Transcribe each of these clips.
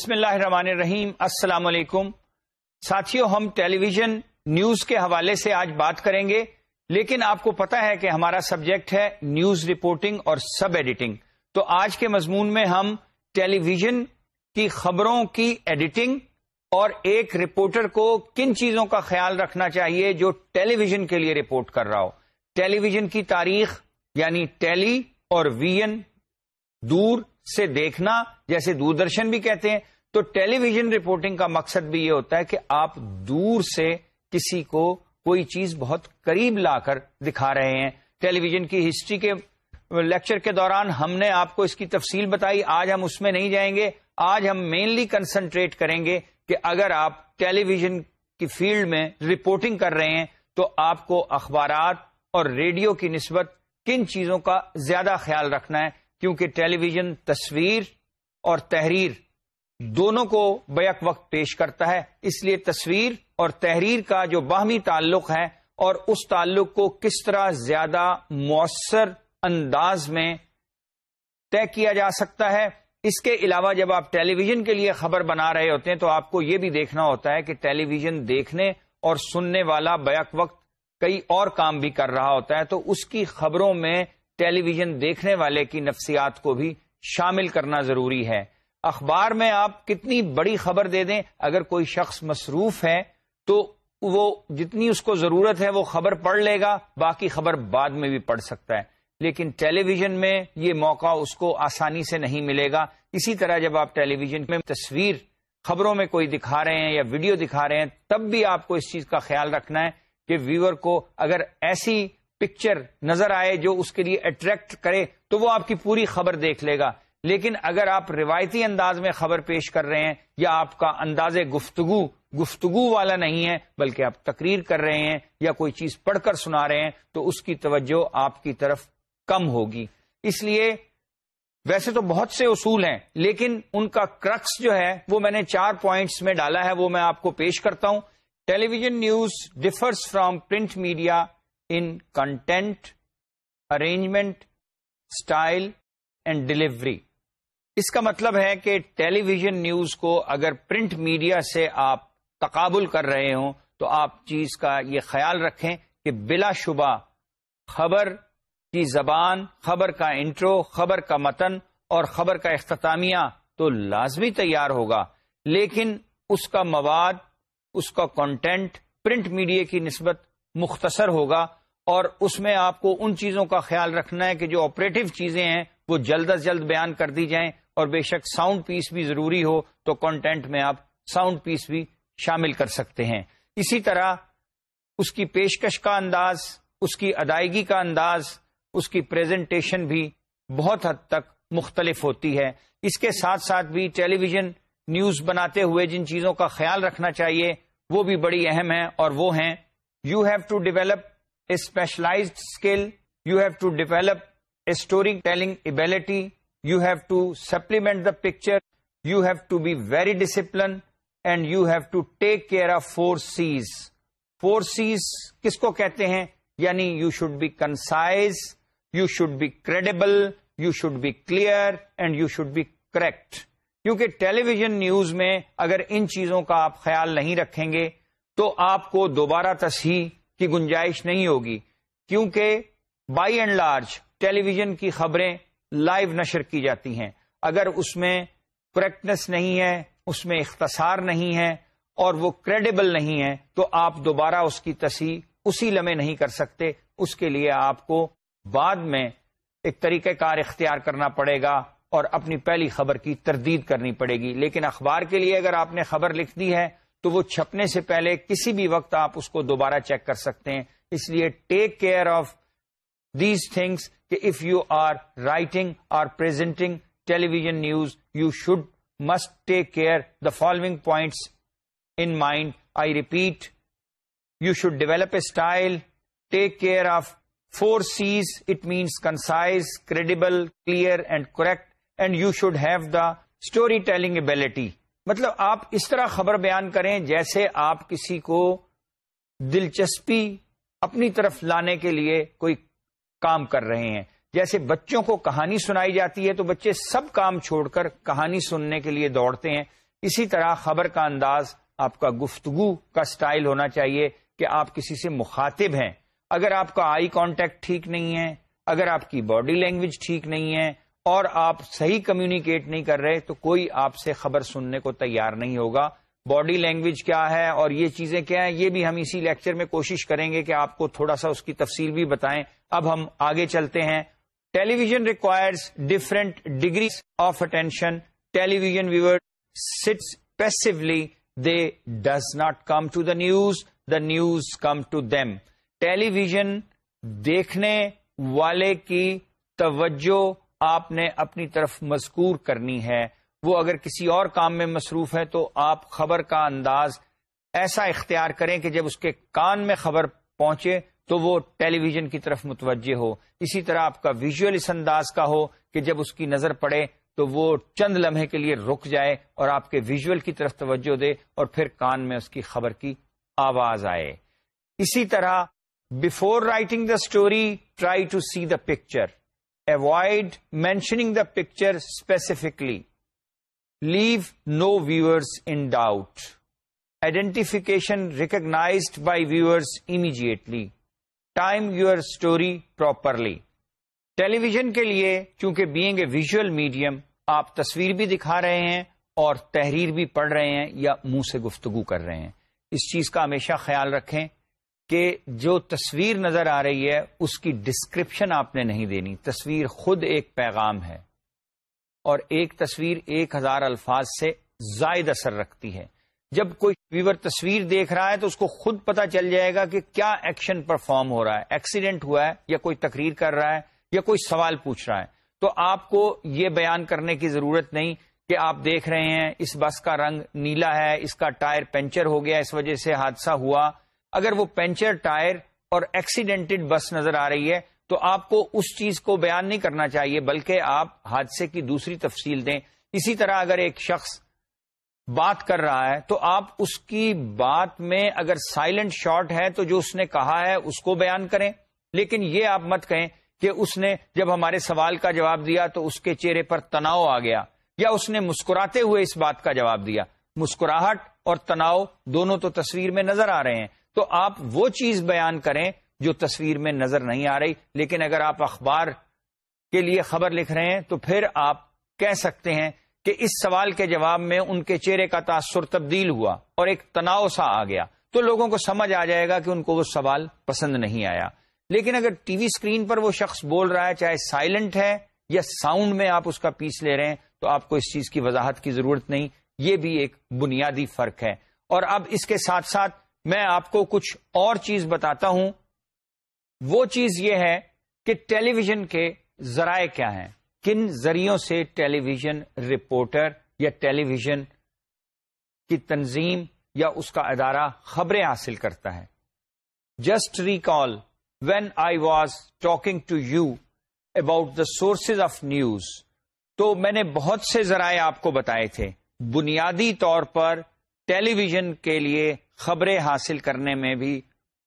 بسم اللہ الرحمن الرحیم۔ السلام علیکم۔ ساتھیوں ہم ٹیلی ویژن نیوز کے حوالے سے آج بات کریں گے، لیکن آپ کو پتا ہے کہ ہمارا سبجیکٹ ہے نیوز رپورٹنگ اور سب ایڈیٹنگ۔ تو آج کے مضمون میں ہم ٹیلی ویژن کی خبروں کی ایڈیٹنگ اور ایک رپورٹر کو کن چیزوں کا خیال رکھنا چاہیے جو ٹیلی ویژن کے لیے رپورٹ کر رہا ہو۔ ٹیلی ویژن کی تاریخ یعنی ٹیلی اور ویژن دور سے دیکھنا، جیسے دوردرشن بھی کہتے ہیں تو ٹیلی ویژن رپورٹنگ کا مقصد بھی یہ ہوتا ہے کہ آپ دور سے کسی کو کوئی چیز بہت قریب لا کر دکھا رہے ہیں۔ ٹیلی ویژن کی ہسٹری کے لیکچر کے دوران ہم نے آپ کو اس کی تفصیل بتائی۔ آج ہم اس میں نہیں جائیں گے۔ آج ہم مینلی کنسنٹریٹ کریں گے کہ اگر آپ ٹیلی ویژن کی فیلڈ میں رپورٹنگ کر رہے ہیں تو آپ کو اخبارات اور ریڈیو کی نسبت کن چیزوں کا زیادہ خیال رکھنا ہے؟ کیونکہ ٹیلی ویژن تصویر اور تحریر دونوں کو بیک وقت پیش کرتا ہے۔ اس لیے تصویر اور تحریر کا جو باہمی تعلق ہے اور اس تعلق کو کس طرح زیادہ مؤثر انداز میں طے کیا جا سکتا ہے، اس کے علاوہ جب آپ ٹیلی ویژن کے لیے خبر بنا رہے ہوتے ہیں تو آپ کو یہ بھی دیکھنا ہوتا ہے کہ ٹیلی ویژن دیکھنے اور سننے والا بیک وقت کئی اور کام بھی کر رہا ہوتا ہے۔ تو اس کی خبروں میں ٹیلی ویژن دیکھنے والے کی نفسیات کو بھی شامل کرنا ضروری ہے۔ اخبار میں آپ کتنی بڑی خبر دے دیں، اگر کوئی شخص مصروف ہے تو وہ جتنی اس کو ضرورت ہے وہ خبر پڑھ لے گا، باقی خبر بعد میں بھی پڑھ سکتا ہے۔ لیکن ٹیلی ویژن میں یہ موقع اس کو آسانی سے نہیں ملے گا۔ اسی طرح جب آپ ٹیلی ویژن میں تصویر خبروں میں کوئی دکھا رہے ہیں یا ویڈیو دکھا رہے ہیں، تب بھی آپ کو اس چیز کا خیال رکھنا ہے کہ ویور کو اگر ایسی پکچر نظر آئے جو اس کے لیے اٹریکٹ کرے تو وہ آپ کی پوری خبر دیکھ لے گا۔ لیکن اگر آپ روایتی انداز میں خبر پیش کر رہے ہیں یا آپ کا انداز گفتگو گفتگو والا نہیں ہے، بلکہ آپ تقریر کر رہے ہیں یا کوئی چیز پڑھ کر سنا رہے ہیں، تو اس کی توجہ آپ کی طرف کم ہوگی۔ اس لیے ویسے تو بہت سے اصول ہیں، لیکن ان کا کرکس جو ہے، وہ میں نے چار پوائنٹس میں ڈالا ہے، وہ میں آپ کو پیش کرتا ہوں۔ Television news differs from print media in content arrangement style and delivery اس کا مطلب ہے کہ ٹیلی ویژن نیوز کو اگر پرنٹ میڈیا سے آپ تقابل کر رہے ہوں تو آپ چیز کا یہ خیال رکھیں کہ بلا شبہ خبر کی زبان، خبر کا انٹرو، خبر کا متن اور خبر کا اختتامیہ تو لازمی تیار ہوگا، لیکن اس کا مواد، اس کا کانٹینٹ پرنٹ میڈیا کی نسبت مختصر ہوگا اور اس میں آپ کو ان چیزوں کا خیال رکھنا ہے کہ جو آپریٹو چیزیں ہیں وہ جلد از جلد بیان کر دی جائیں اور بے شک ساؤنڈ پیس بھی ضروری ہو تو کانٹینٹ میں آپ ساؤنڈ پیس بھی شامل کر سکتے ہیں۔ اسی طرح اس کی پیشکش کا انداز، اس کی ادائیگی کا انداز، اس کی پریزنٹیشن بھی بہت حد تک مختلف ہوتی ہے۔ اس کے ساتھ ساتھ بھی ٹیلی ویژن نیوز بناتے ہوئے جن چیزوں کا خیال رکھنا چاہیے، وہ بھی بڑی اہم ہیں اور وہ ہیں۔ You have to develop specialized skill you have to develop story telling ability you have to supplement the picture you have to be very discipline and you have to take care of four Cs four Cs کس کو کہتے ہیں یعنی you should be concise you should be credible you should be clear and you should be correct کیونکہ television news میں اگر ان چیزوں کا آپ خیال نہیں رکھیں گے تو آپ کو دوبارہ تصحیح کی گنجائش نہیں ہوگی. کیونکہ by and large television کی خبریں لائیو نشر کی جاتی ہیں۔ اگر اس میں کریکٹنس نہیں ہے، اس میں اختصار نہیں ہے اور وہ کریڈیبل نہیں ہے، تو آپ دوبارہ اس کی تصحیح اسی لمحے نہیں کر سکتے۔ اس کے لیے آپ کو بعد میں ایک طریقہ کار اختیار کرنا پڑے گا اور اپنی پہلی خبر کی تردید کرنی پڑے گی۔ لیکن اخبار کے لیے اگر آپ نے خبر لکھ دی ہے، تو وہ چھپنے سے پہلے کسی بھی وقت آپ اس کو دوبارہ چیک کر سکتے ہیں۔ اس لیے take care of these things کہ if you are writing or presenting television news you should must take care the following points in mind I repeat you should develop a style take care of four Cs it means concise credible clear and correct and you should have the story telling ability مطلب آپ اس طرح خبر بیان کریں جیسے آپ کسی کو دلچسپی اپنی طرف لانے کے لیے کوئی کام کر رہے ہیں۔ جیسے بچوں کو کہانی سنائی جاتی ہے تو بچے سب کام چھوڑ کر کہانی سننے کے لیے دوڑتے ہیں۔ اسی طرح خبر کا انداز، آپ کا گفتگو کا سٹائل ہونا چاہیے کہ آپ کسی سے مخاطب ہیں۔ اگر آپ کا آئی کانٹیکٹ ٹھیک نہیں ہے، اگر آپ کی باڈی لینگویج ٹھیک نہیں ہے اور آپ صحیح کمیونیکیٹ نہیں کر رہے، تو کوئی آپ سے خبر سننے کو تیار نہیں ہوگا۔ باڈی لینگویج کیا ہے اور یہ چیزیں کیا ہیں، یہ بھی ہم اسی لیکچر میں کوشش کریں گے کہ آپ کو تھوڑا سا اس کی تفصیل بھی بتائیں۔ اب ہم آگے چلتے ہیں۔ Television requires different degrees of attention television viewer sits passively they does not come to the news the news come to them television دیکھنے والے کی توجہ آپ نے اپنی طرف مذکور کرنی ہے۔ وہ اگر کسی اور کام میں مصروف ہے تو آپ خبر کا انداز ایسا اختیار کریں کہ جب اس کے کان میں خبر پہنچے تو وہ ٹیلی ویژن کی طرف متوجہ ہو۔ اسی طرح آپ کا ویژل اس انداز کا ہو کہ جب اس کی نظر پڑے تو وہ چند لمحے کے لیے رک جائے اور آپ کے ویژل کی طرف توجہ دے اور پھر کان میں اس کی خبر کی آواز آئے۔ اسی طرح before writing the story try to see the picture avoid mentioning the picture specifically leave no viewers in doubt identification recognized by viewers immediately time your story properly television کے لیے، چونکہ بینگ اے ویژل میڈیم آپ تصویر بھی دکھا رہے ہیں اور تحریر بھی پڑھ رہے ہیں یا منہ سے گفتگو کر رہے ہیں۔ اس چیز کا ہمیشہ خیال رکھیں کہ جو تصویر نظر آ رہی ہے، اس کی ڈسکرپشن آپ نے نہیں دینی۔ تصویر خود ایک پیغام ہے۔ اور ایک تصویر ایک ہزار الفاظ سے زائد اثر رکھتی ہے۔ جب کوئی ویور تصویر دیکھ رہا ہے تو اس کو خود پتا چل جائے گا کہ کیا ایکشن پرفارم ہو رہا ہے۔ ایکسیڈنٹ ہوا ہے یا کوئی تقریر کر رہا ہے یا کوئی سوال پوچھ رہا ہے۔ تو آپ کو یہ بیان کرنے کی ضرورت نہیں کہ آپ دیکھ رہے ہیں، اس بس کا رنگ نیلا ہے، اس کا ٹائر پنچر ہو گیا، اس وجہ سے حادثہ ہوا۔ اگر وہ پنچر، ٹائر اور ایکسیڈینٹڈ بس نظر آ رہی ہے تو آپ کو اس چیز کو بیان نہیں کرنا چاہیے، بلکہ آپ حادثے کی دوسری تفصیل دیں۔ اسی طرح اگر ایک شخص بات کر رہا ہے، تو آپ اس کی بات میں اگر سائلنٹ شارٹ ہے، تو جو اس نے کہا ہے، اس کو بیان کریں۔ لیکن یہ آپ مت کہیں کہ اس نے جب ہمارے سوال کا جواب دیا، تو اس کے چہرے پر تناؤ آ گیا، یا اس نے مسکراتے ہوئے اس بات کا جواب دیا۔ مسکراہٹ اور تناؤ دونوں تو تصویر میں نظر آ رہے ہیں۔ تو آپ وہ چیز بیان کریں جو تصویر میں نظر نہیں آ رہی، لیکن اگر آپ اخبار کے لیے خبر لکھ رہے ہیں تو پھر آپ کہہ سکتے ہیں کہ اس سوال کے جواب میں ان کے چہرے کا تاثر تبدیل ہوا اور ایک تناؤ سا آ گیا۔ تو لوگوں کو سمجھ آ جائے گا کہ ان کو وہ سوال پسند نہیں آیا۔ لیکن اگر ٹی وی اسکرین پر وہ شخص بول رہا ہے، چاہے سائلنٹ ہے یا ساؤنڈ میں آپ اس کا پیس لے رہے ہیں، تو آپ کو اس چیز کی وضاحت کی ضرورت نہیں۔ یہ بھی ایک بنیادی فرق ہے۔ اور اب اس کے ساتھ ساتھ میں آپ کو کچھ اور چیز بتاتا ہوں۔ وہ چیز یہ ہے کہ ٹیلی ویژن کے ذرائع کیا ہیں؟ کن ذریعوں سے ٹیلی ویژن رپورٹر یا ٹیلی ویژن کی تنظیم یا اس کا ادارہ خبریں حاصل کرتا ہے؟ Just recall, when I was talking to you about the sources of news, تو میں نے بہت سے ذرائع آپ کو بتائے تھے۔ بنیادی طور پر ٹیلی ویژن کے لیے خبریں حاصل کرنے میں بھی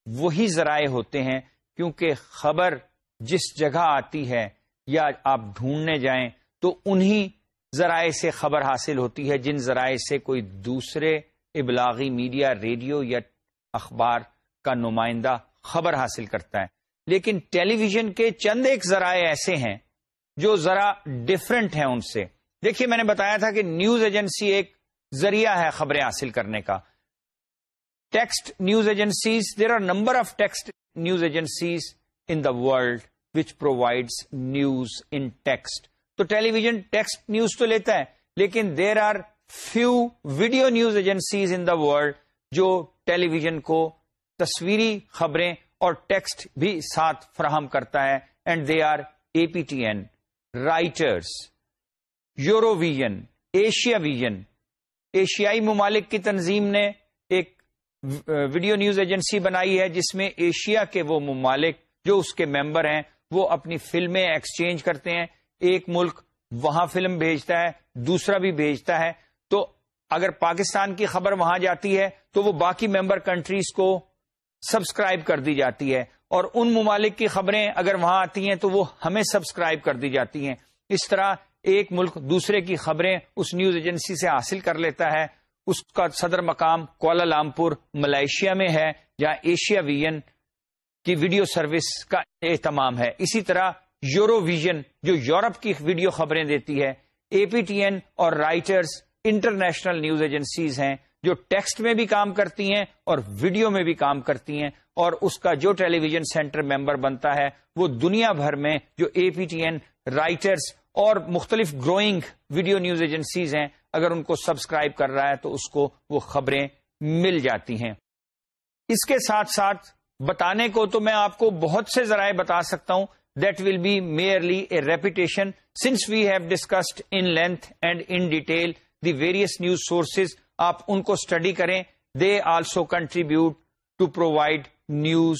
وہی ذرائع ہوتے ہیں کیونکہ خبر جس جگہ آتی ہے یا آپ ڈھونڈنے جائیں تو انہی ذرائع سے خبر حاصل ہوتی ہے، جن ذرائع سے کوئی دوسرے ابلاغی میڈیا، ریڈیو یا اخبار کا نمائندہ خبر حاصل کرتا ہے۔ لیکن ٹیلی ویژن کے چند ایک ذرائع ایسے ہیں جو ذرا ڈفرنٹ ہیں ان سے۔ دیکھیے، میں نے بتایا تھا کہ نیوز ایجنسی ایک ذریعہ ہے خبریں حاصل کرنے کا۔ Text news agencies there are number of text news agencies in the world which provides news in text تو ٹیلی ویژن ٹیکسٹ نیوز تو لیتا ہے، لیکن there are few video news agencies in the world جو television کو تصویری خبریں اور ٹیکسٹ بھی ساتھ فراہم کرتا ہے and they are A P T N Reuters Eurovision Asiavision ایشیائی ممالک کی تنظیم نے ایک ویڈیو نیوز ایجنسی بنائی ہے جس میں ایشیا کے وہ ممالک جو اس کے ممبر ہیں، وہ اپنی فلمیں ایکسچینج کرتے ہیں۔ ایک ملک وہاں فلم بھیجتا ہے، دوسرا بھی بھیجتا ہے۔ تو اگر پاکستان کی خبر وہاں جاتی ہے، تو وہ باقی ممبر کنٹریز کو سبسکرائب کر دی جاتی ہے۔ اور ان ممالک کی خبریں اگر وہاں آتی ہیں، تو وہ ہمیں سبسکرائب کر دی جاتی ہیں۔ اس طرح ایک ملک دوسرے کی خبریں اس نیوز ایجنسی سے حاصل کر لیتا ہے۔ اس کا صدر مقام کولا لامپور ملائیشیا میں ہے، جہاں ایشیا ویژن کی ویڈیو سروس کا اہتمام ہے۔ اسی طرح یورو ویژن جو یورپ کی ویڈیو خبریں دیتی ہے، اے پی ٹی این اور رائٹرز انٹرنیشنل نیوز ایجنسیز ہیں، جو ٹیکسٹ میں بھی کام کرتی ہیں اور ویڈیو میں بھی کام کرتی ہیں۔ اور اس کا جو ٹیلی ویژن سینٹر ممبر بنتا ہے، وہ دنیا بھر میں جو A P T N, Reuters اور مختلف گروئنگ ویڈیو نیوز ایجنسیز ہیں اگر ان کو سبسکرائب کر رہا ہے تو اس کو وہ خبریں مل جاتی ہیں۔ اس کے ساتھ ساتھ بتانے کو تو میں آپ کو بہت سے ذرائع بتا سکتا ہوں۔ That will be merely a repetition since we have discussed in length and in detail the various news sources آپ ان کو اسٹڈی کریں۔ They also contribute to provide news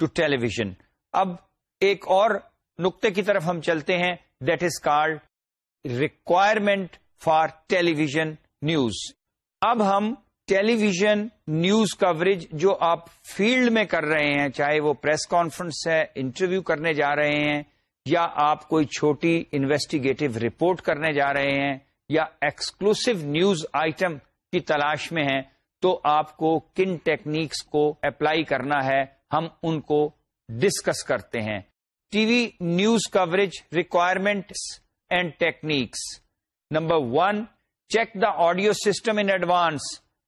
to television اب ایک اور نقطے کی طرف ہم چلتے ہیں۔ That is called requirement for television news. اب ہم ٹیلی ویژن نیوز کوریج جو آپ فیلڈ میں کر رہے ہیں، چاہے وہ پریس کانفرنس ہے، انٹرویو کرنے جا رہے ہیں، یا آپ کوئی چھوٹی انویسٹیگیٹو رپورٹ کرنے جا رہے ہیں، یا ایکسکلوسو نیوز آئٹم کی تلاش میں ہیں، تو آپ کو کن ٹیکنیکس کو اپلائی کرنا ہے، ہم ان کو ڈسکس کرتے ہیں۔ T V news coverage requirements and techniques. Number one check the audio system in advance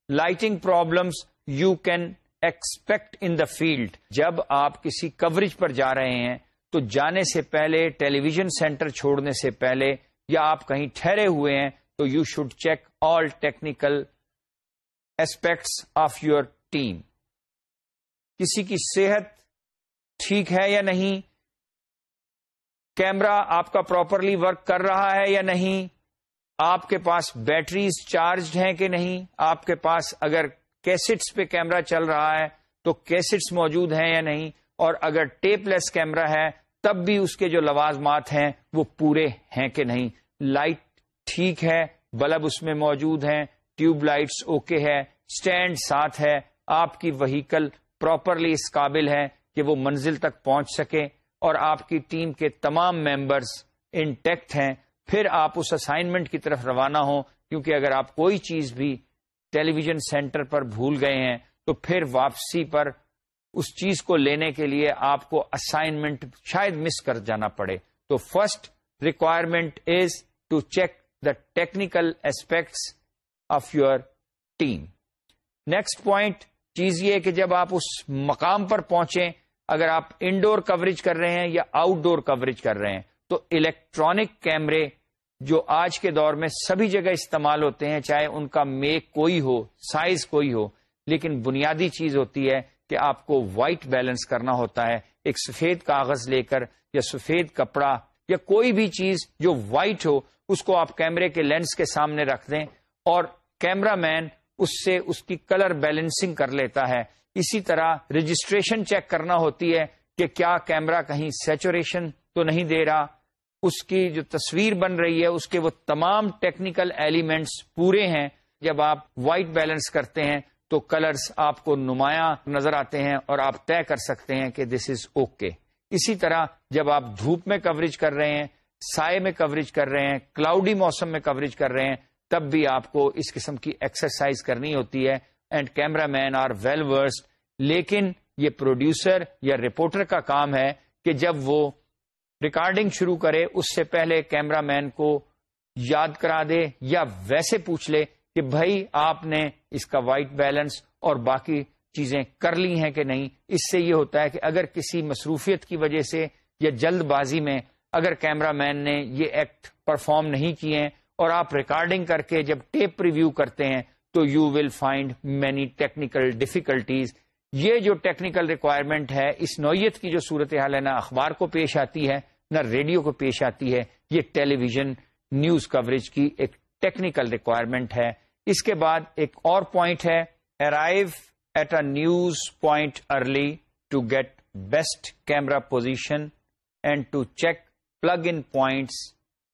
lighting problems you can expect in the field جب آپ کسی کوریج پر جا رہے ہیں تو جانے سے پہلے ٹیلی ویژن سینٹر چھوڑنے سے پہلے یا آپ کہیں ٹھہرے ہوئے ہیں، تو you should check all technical aspects of your team کسی کی صحت ٹھیک ہے یا نہیں؟ کیمرا آپ کا پراپرلی ورک کر رہا ہے یا نہیں؟ آپ کے پاس بیٹریز چارجڈ ہیں کہ نہیں؟ آپ کے پاس اگر کیسٹس پہ کیمرا چل رہا ہے تو کیسٹس موجود ہیں یا نہیں؟ اور اگر ٹیپ لیس کیمرا ہے، تب بھی اس کے جو لوازمات ہیں، وہ پورے ہیں کہ نہیں؟ لائٹ ٹھیک ہے، بلب اس میں موجود ہیں ٹیوب لائٹس اوکے ہے اسٹینڈ ساتھ ہے، آپ کی وہیکل پراپرلی اس قابل ہے کہ وہ منزل تک پہنچ سکے اور آپ کی ٹیم کے تمام ممبرس انٹیکٹ ہیں۔ پھر آپ اس اسائنمنٹ کی طرف روانہ ہوں، کیونکہ اگر آپ کوئی چیز بھی ٹیلی ویژن سینٹر پر بھول گئے ہیں، تو پھر واپسی پر اس چیز کو لینے کے لیے آپ کو اسائنمنٹ شاید مس کر جانا پڑے۔ تو first requirement is to check the technical aspects of your team next point چیز یہ کہ جب آپ اس مقام پر پہنچیں، اگر آپ انڈور کوریج کر رہے ہیں یا آؤٹ ڈور کوریج کر رہے ہیں تو الیکٹرانک کیمرے جو آج کے دور میں سبھی جگہ استعمال ہوتے ہیں، چاہے ان کا میک کوئی ہو، سائز کوئی ہو، لیکن بنیادی چیز ہوتی ہے کہ آپ کو وائٹ بیلنس کرنا ہوتا ہے۔ ایک سفید کاغذ لے کر یا سفید کپڑا یا کوئی بھی چیز جو وائٹ ہو، اس کو آپ کیمرے کے لینس کے سامنے رکھ دیں اور کیمرہ مین اس سے اس کی کلر بیلنسنگ کر لیتا ہے۔ اسی طرح رجسٹریشن چیک کرنا ہوتی ہے کہ کیا کیمرہ کہیں سیچوریشن تو نہیں دے رہا اس کی جو تصویر بن رہی ہے، اس کے وہ تمام ٹیکنیکل ایلیمنٹس پورے ہیں۔ جب آپ وائٹ بیلنس کرتے ہیں، تو کلرز آپ کو نمایاں نظر آتے ہیں اور آپ طے کر سکتے ہیں کہ دس از اوکے اسی طرح جب آپ دھوپ میں کوریج کر رہے ہیں، سائے میں کوریج کر رہے ہیں کلاؤڈی موسم میں کوریج کر رہے ہیں، تب بھی آپ کو اس قسم کی ایکسرسائز کرنی ہوتی ہے۔ And cameraman are well versed لیکن یہ پروڈیوسر یا رپورٹر کا کام ہے کہ جب وہ ریکارڈنگ شروع کرے، اس سے پہلے کیمرا مین کو یاد کرا دے یا ویسے پوچھ لے کہ بھائی آپ نے اس کا وائٹ بیلنس اور باقی چیزیں کر لی ہیں کہ نہیں؟ اس سے یہ ہوتا ہے کہ اگر کسی مصروفیت کی وجہ سے یا جلد بازی میں اگر کیمرا مین نے یہ ایکٹ پرفارم نہیں کیے اور آپ ریکارڈنگ کر کے جب ٹیپ ریویو کرتے ہیں تو you will find many technical difficulties یہ جو ٹیکنیکل ریکوائرمنٹ ہے، اس نوعیت کی جو صورت حال ہے، نہ اخبار کو پیش آتی ہے نہ ریڈیو کو پیش آتی ہے، یہ ٹیلی ویژن نیوز کوریج کی ایک ٹیکنیکل ریکوائرمنٹ ہے۔ اس کے بعد ایک اور پوائنٹ ہے arrive at a news point early to get best camera position and to check plug in points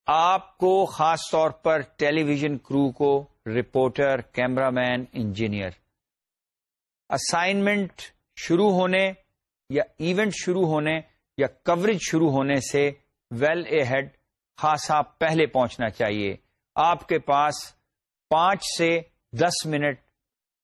آپ کو خاص طور پر ٹیلی ویژن کرو کو reporter cameraman engineer assignment شروع ہونے یا ایونٹ شروع ہونے یا کوریج شروع ہونے سے ویل اے ہیڈ خاصا پہلے پہنچنا چاہیے۔ آپ کے پاس پانچ سے دس منٹ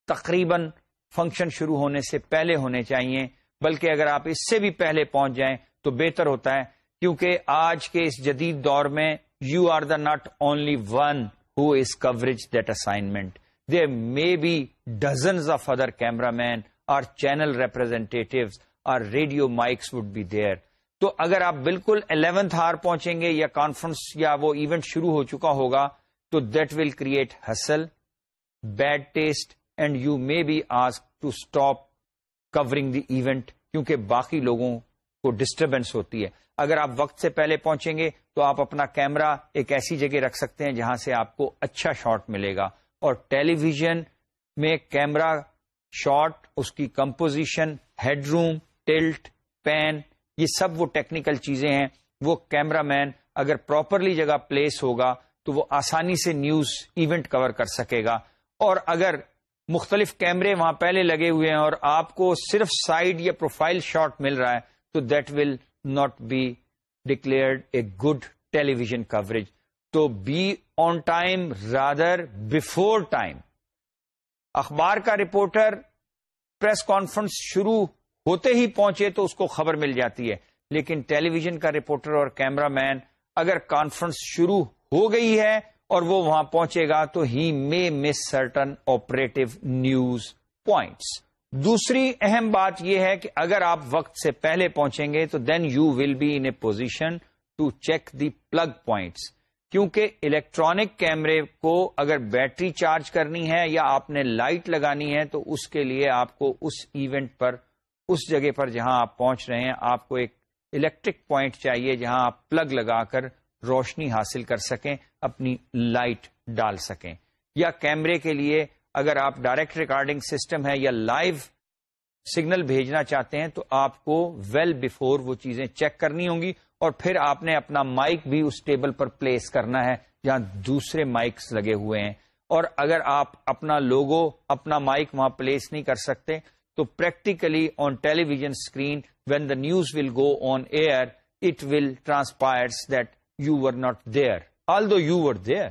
تقریباً فنکشن شروع ہونے سے پہلے ہونے چاہیے۔ بلکہ اگر آپ اس سے بھی پہلے پہنچ جائیں تو بہتر ہوتا ہے، کیونکہ آج کے اس جدید دور میں you are the not only one who is coverage that assignment there may be dozens of other cameramen or channel representative or radio mics would be there تو اگر آپ بالکل الیونتھ ہار پہنچیں گے یا کانفرنس یا وہ ایونٹ شروع ہو چکا ہوگا، تو that will create hassle, bad taste, and you may be ask to stop covering the event, کیونکہ باقی لوگوں کو ڈسٹربینس ہوتی ہے۔ اگر آپ وقت سے پہلے پہنچیں گے، تو آپ اپنا کیمرہ ایک ایسی جگہ رکھ سکتے ہیں جہاں سے آپ کو اچھا شاٹ ملے گا۔ اور ٹیلی ویژن میں کیمرہ شاٹ، اس کی composition, head room tilt, pan, یہ سب وہ ٹیکنیکل چیزیں ہیں، وہ کیمرہ مین اگر پراپرلی جگہ پلیس ہوگا تو وہ آسانی سے نیوز ایونٹ کور کر سکے گا۔ اور اگر مختلف کیمرے وہاں پہلے لگے ہوئے ہیں اور آپ کو صرف سائڈ یا پروفائل شاٹ مل رہا ہے، تو that will not be declared a good television coverage. تو be on time rather before time. اخبار کا رپورٹر پریس کانفرنس شروع ہوتے ہی پہنچے تو اس کو خبر مل جاتی ہے۔ لیکن ٹیلی ویژن کا رپورٹر اور کیمرہ مین اگر کانفرنس شروع ہو گئی ہے اور وہ وہاں پہنچے گا تو ہی may miss certain operative news points. دوسری اہم بات یہ ہے کہ اگر آپ وقت سے پہلے پہنچیں گے تو then you will be in a position to check the plug points کیونکہ الیکٹرانک کیمرے کو اگر بیٹری چارج کرنی ہے یا آپ نے لائٹ لگانی ہے تو اس کے لیے آپ کو اس ایونٹ پر اس جگہ پر جہاں آپ پہنچ رہے ہیں، آپ کو ایک الیکٹرک پوائنٹ چاہیے جہاں آپ پلگ لگا کر روشنی حاصل کر سکیں، اپنی لائٹ ڈال سکیں۔ یا کیمرے کے لیے اگر آپ ڈائریکٹ ریکارڈنگ سسٹم ہے یا لائیو سگنل بھیجنا چاہتے ہیں، تو آپ کو ویل well بفور وہ چیزیں چیک کرنی ہوں گی۔ اور پھر آپ نے اپنا مائک بھی اس ٹیبل پر پلیس کرنا ہے جہاں دوسرے مائکس لگے ہوئے ہیں۔ اور اگر آپ اپنا لوگو اپنا مائک وہاں پلیس نہیں کر سکتے تو practically on television screen when the news will go on air it will transpire that you were not there although you were there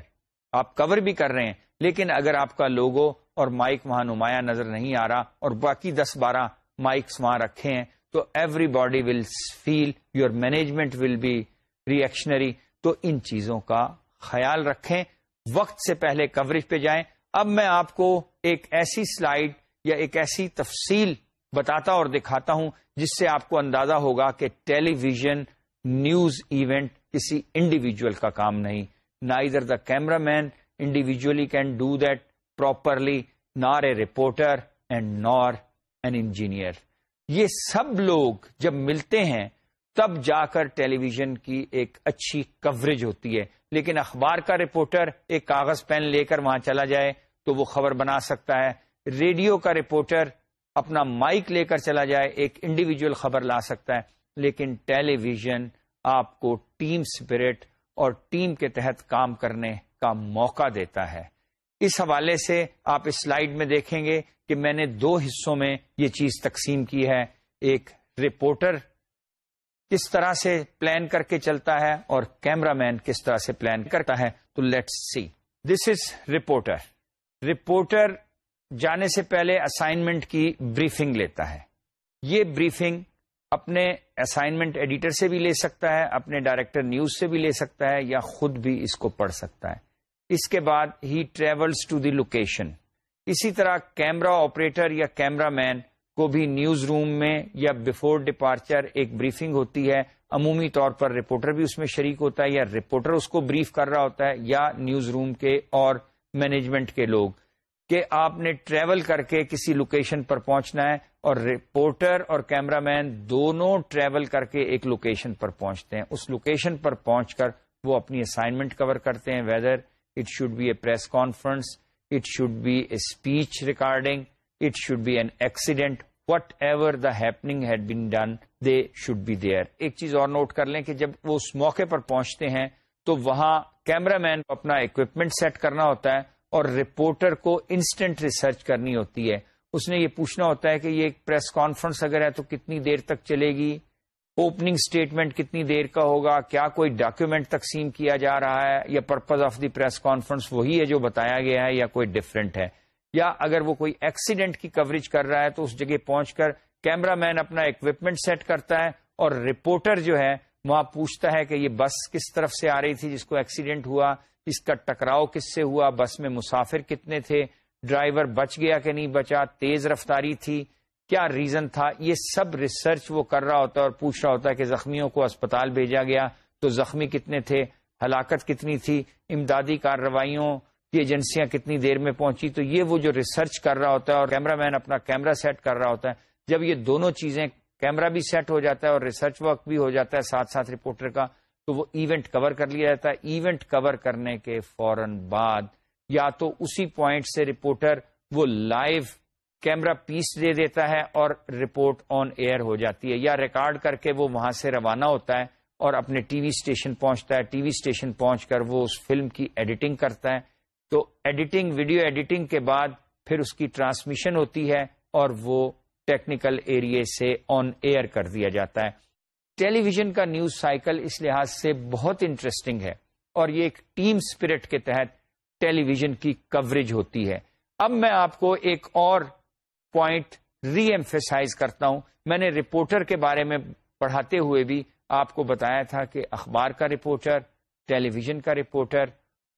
آپ کور بھی کر رہے ہیں، لیکن اگر آپ کا لوگو اور مائک وہاں نمایاں نظر نہیں آ رہا اور باقی دس بارہ مائکس وہاں رکھے ہیں، تو everybody will feel your management will be reactionary تو ان چیزوں کا خیال رکھیں، وقت سے پہلے کوریج پہ جائیں. اب میں آپ کو ایک ایسی سلائڈ یا ایک ایسی تفصیل بتاتا اور دکھاتا ہوں جس سے آپ کو اندازہ ہوگا کہ ٹیلی ویژن نیوز ایونٹ کسی انڈیویجل کا کام نہیں نا ادھر the camera man individually can do that properly nor a reporter and nor an engineer. یہ سب لوگ جب ملتے ہیں، تب جا کر ٹیلی ویژن کی ایک اچھی کوریج ہوتی ہے۔ لیکن اخبار کا رپورٹر ایک کاغذ پین لے کر وہاں چلا جائے تو وہ خبر بنا سکتا ہے ریڈیو کا رپورٹر اپنا مائک لے کر چلا جائے، ایک انڈیویجل خبر لا سکتا ہے۔ لیکن ٹیلی ویژن آپ کو ٹیم اسپرٹ اور ٹیم کے تحت کام کرنے کا موقع دیتا ہے۔ اس حوالے سے آپ اس سلائیڈ میں دیکھیں گے کہ میں نے دو حصوں میں یہ چیز تقسیم کی ہے۔ ایک رپورٹر کس طرح سے پلان کر کے چلتا ہے اور کیمرہ مین کس طرح سے پلان کرتا ہے۔ تو let's see. This is reporter reporter جانے سے پہلے اسائنمنٹ کی بریفنگ لیتا ہے۔ یہ بریفنگ اپنے اسائنمنٹ ایڈیٹر سے بھی لے سکتا ہے، اپنے ڈائریکٹر نیوز سے بھی لے سکتا ہے یا خود بھی اس کو پڑھ سکتا ہے۔ اس کے بعد ہی ٹریولس ٹو دی لوکیشن اسی طرح کیمرا آپریٹر یا کیمرا مین کو بھی نیوز روم میں یا بفور ڈپارچر ایک بریفنگ ہوتی ہے۔ عمومی طور پر رپورٹر بھی اس میں شریک ہوتا ہے یا رپورٹر اس کو بریف کر رہا ہوتا ہے یا نیوز روم کے اور مینجمنٹ کے لوگ۔ کہ آپ نے ٹریول کر کے کسی لوکیشن پر پہنچنا ہے اور رپورٹر اور کیمرہ مین دونوں ٹریول کر کے ایک لوکیشن پر پہنچتے ہیں۔ اس لوکیشن پر پہنچ کر وہ اپنی اسائنمنٹ کور کرتے ہیں۔ Whether it should be a press conference it should be a speech recording it should be an accident whatever the happening had been done they should be there ایک چیز اور note کر لیں کہ جب وہ اس موقع پر پہنچتے ہیں تو وہاں کیمرہ مین اپنا اکوپمنٹ سیٹ کرنا ہوتا ہے۔ اور رپورٹر کو انسٹنٹ ریسرچ کرنی ہوتی ہے۔ اس نے یہ پوچھنا ہوتا ہے کہ یہ ایک پریس کانفرنس اگر ہے تو کتنی دیر تک چلے گی؟ اوپننگ سٹیٹمنٹ کتنی دیر کا ہوگا؟ کیا کوئی ڈاکیومنٹ تقسیم کیا جا رہا ہے؟ یا purpose of the press conference وہی ہے جو بتایا گیا ہے یا کوئی ڈفرینٹ ہے؟ یا اگر وہ کوئی ایکسیڈنٹ کی کوریج کر رہا ہے تو اس جگہ پہنچ کر کیمرہ مین اپنا اکوپمنٹ سیٹ کرتا ہے اور رپورٹر جو ہے، وہاں پوچھتا ہے کہ یہ بس کس طرف سے آ رہی تھی جس کو ایکسیڈنٹ ہوا؟ اس کا ٹکراؤ کس سے ہوا؟ بس میں مسافر کتنے تھے؟ ڈرائیور بچ گیا کہ نہیں بچا؟ تیز رفتاری تھی؟ کیا ریزن تھا؟ یہ سب ریسرچ وہ کر رہا ہوتا ہے اور پوچھ رہا ہوتا ہے کہ زخمیوں کو اسپتال بھیجا گیا تو زخمی کتنے تھے؟ ہلاکت کتنی تھی؟ امدادی کارروائیوں کی ایجنسیاں کتنی دیر میں پہنچی؟ تو یہ وہ جو ریسرچ کر رہا ہوتا ہے اور کیمرہ مین اپنا کیمرہ سیٹ کر رہا ہوتا ہے، جب یہ دونوں چیزیں کیمرہ بھی سیٹ ہو جاتا ہے اور ریسرچ ورک بھی ہو جاتا ہے، ساتھ ساتھ رپورٹر کا تو وہ ایونٹ کور کر لیا جاتا ہے۔ ایونٹ کور کرنے کے فوراً بعد یا تو اسی پوائنٹ سے رپورٹر وہ لائیو کیمرہ پیس دے دیتا ہے اور رپورٹ آن ایئر ہو جاتی ہے، یا ریکارڈ کر کے وہ وہاں سے روانہ ہوتا ہے اور اپنے ٹی وی اسٹیشن پہنچتا ہے۔ ٹی وی اسٹیشن پہنچ کر وہ اس فلم کی ایڈیٹنگ کرتا ہے۔ تو ایڈیٹنگ ویڈیو ایڈیٹنگ کے بعد پھر اس کی ٹرانسمیشن ہوتی ہے اور وہ ٹیکنیکل ایریے سے آن ایئر کر دیا جاتا ہے۔ ٹیلی ویژن کا نیوز سائیکل اس لحاظ سے بہت انٹرسٹنگ ہے اور یہ ایک ٹیم اسپرٹ کے تحت ٹیلی ویژن کی کوریج ہوتی ہے۔ اب میں آپ کو ایک اور پوائنٹ ری ایمفیسائز کرتا ہوں۔ میں نے رپورٹر کے بارے میں پڑھاتے ہوئے بھی آپ کو بتایا تھا کہ اخبار کا رپورٹر، ٹیلی ویژن کا رپورٹر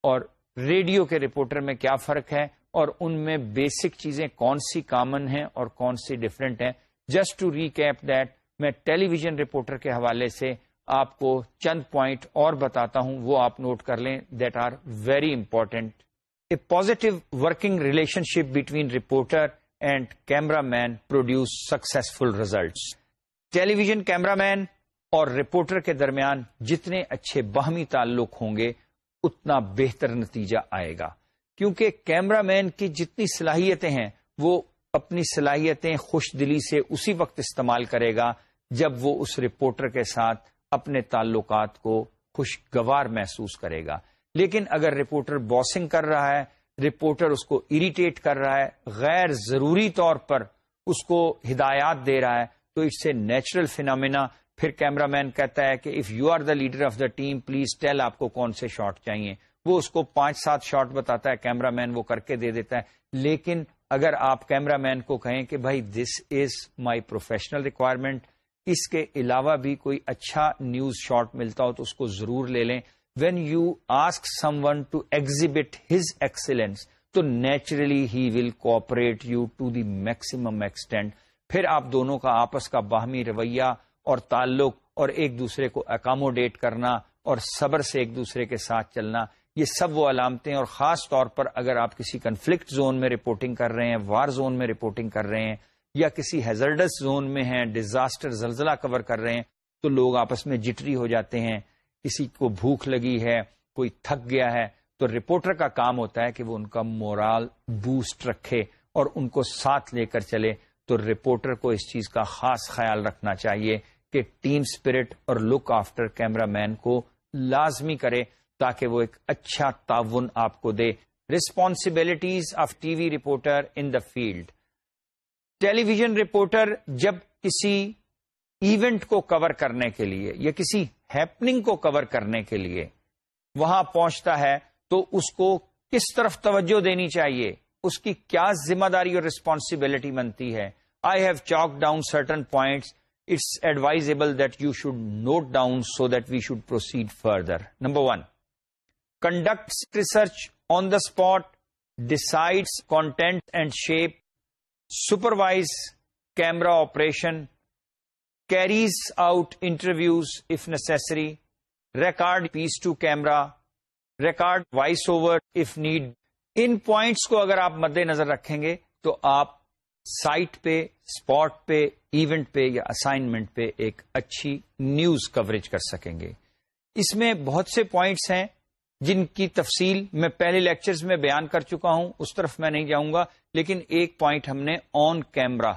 اور ریڈیو کے رپورٹر میں کیا فرق ہے اور ان میں بیسک چیزیں کون سی کامن ہیں اور کون سی ڈفرینٹ ہیں۔ جسٹ ٹو ریکیپ دیٹ میں ٹیلی ویژن رپورٹر کے حوالے سے آپ کو چند پوائنٹ اور بتاتا ہوں، وہ آپ نوٹ کر لیں that are very important a positive working relationship between reporter and camera man produce successful results television camera man اور رپورٹر کے درمیان جتنے اچھے باہمی تعلق ہوں گے، اتنا بہتر نتیجہ آئے گا۔ کیونکہ کیمرا مین کی جتنی صلاحیتیں ہیں، وہ اپنی صلاحیتیں خوش دلی سے اسی وقت استعمال کرے گا جب وہ اس رپورٹر کے ساتھ اپنے تعلقات کو خوشگوار محسوس کرے گا۔ لیکن اگر رپورٹر باسنگ کر رہا ہے، رپورٹر اس کو اریٹیٹ کر رہا ہے، غیر ضروری طور پر اس کو ہدایات دے رہا ہے، تو اس سے نیچرل فینامنا پھر کیمرہ مین کہتا ہے کہ if you are the leader of the team please tell آپ کو کون سے شاٹ چاہیے۔ وہ اس کو پانچ سات شاٹ بتاتا ہے کیمرہ مین وہ کر کے دے دیتا ہے۔ لیکن اگر آپ کیمرہ مین کو کہیں کہ بھائی this is my professional requirement اس کے علاوہ بھی کوئی اچھا نیوز شاٹ ملتا ہو تو اس کو ضرور لے لیں۔ When you ask someone to exhibit his excellence تو naturally he will cooperate you to the maximum extent پھر آپ دونوں کا آپس کا باہمی رویہ اور تعلق اور ایک دوسرے کو اکاموڈیٹ کرنا اور صبر سے ایک دوسرے کے ساتھ چلنا یہ سب وہ علامتیں اور خاص طور پر اگر آپ کسی کنفلکٹ زون میں رپورٹنگ کر رہے ہیں وار زون میں رپورٹنگ کر رہے ہیں، یا کسی ہیزرڈس زون میں ہیں ڈیزاسٹر زلزلہ کور کر رہے ہیں، تو لوگ آپس میں جٹری ہو جاتے ہیں، کسی کو بھوک لگی ہے، کوئی تھک گیا ہے، تو رپورٹر کا کام ہوتا ہے کہ وہ ان کا مورال بوسٹ رکھے اور ان کو ساتھ لے کر چلے۔ تو رپورٹر کو اس چیز کا خاص خیال رکھنا چاہیے کہ ٹیم اسپرٹ اور لک آفٹر کیمرہ مین کو لازمی کرے۔ تاکہ وہ ایک اچھا تعاون آپ کو دے۔ Responsibilities of T V reporter in the field television reporter جب کسی ایونٹ کو کور کرنے کے لیے یا کسی ہیپننگ کو کور کرنے کے لیے وہاں پہنچتا ہے، تو اس کو کس طرف توجہ دینی چاہیے؟ اس کی کیا ذمہ داری اور ریسپانسبلٹی بنتی ہے؟ I have chalk down certain points it's advisable that you should note down so that we should proceed further number one conduct research on the spot decides content and shape supervise camera operation carries out interviews if necessary record piece to camera record voice over if need ان points کو اگر آپ مد نظر رکھیں گے تو آپ سائٹ پہ اسپاٹ پہ ایونٹ پہ یا اسائنمنٹ پہ ایک اچھی نیوز کوریج کر سکیں گے۔ اس میں بہت سے پوائنٹس ہیں۔ جن کی تفصیل میں پہلے لیکچرز میں بیان کر چکا ہوں، اس طرف میں نہیں جاؤں گا، لیکن ایک پوائنٹ ہم نے آن کیمرا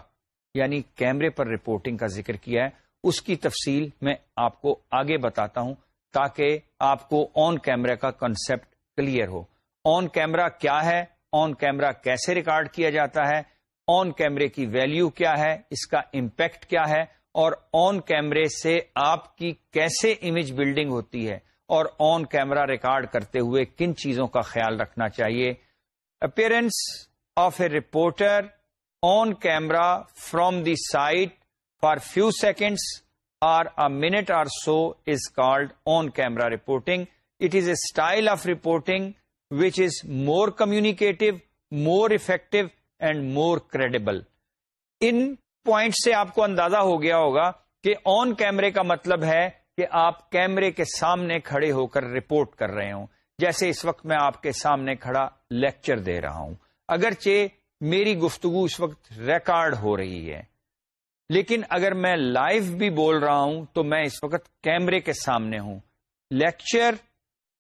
یعنی کیمرے پر رپورٹنگ کا ذکر کیا ہے، اس کی تفصیل میں آپ کو آگے بتاتا ہوں تاکہ آپ کو آن کیمرے کا کنسپٹ کلیئر ہو۔ آن کیمرا کیا ہے؟ آن کیمرا کیسے ریکارڈ کیا جاتا ہے؟ آن کیمرے کی ویلیو کیا ہے؟ اس کا امپیکٹ کیا ہے؟ اور آن کیمرے سے آپ کی کیسے امیج بلڈنگ ہوتی ہے؟ اور آن کیمرا ریکارڈ کرتے ہوئے کن چیزوں کا خیال رکھنا چاہیے؟ Appearance of a reporter on camera from the site for few seconds or a minute or so is called on camera reporting. It is a style of reporting which is more communicative, more effective and more credible. In point سے آپ کو اندازہ ہو گیا ہوگا کہ آن کیمرے کا مطلب ہے کہ آپ کیمرے کے سامنے کھڑے ہو کر رپورٹ کر رہے ہوں۔ جیسے اس وقت میں آپ کے سامنے کھڑا لیکچر دے رہا ہوں۔ اگرچہ میری گفتگو اس وقت ریکارڈ ہو رہی ہے، لیکن اگر میں لائیو بھی بول رہا ہوں تو میں اس وقت کیمرے کے سامنے ہوں۔ لیکچر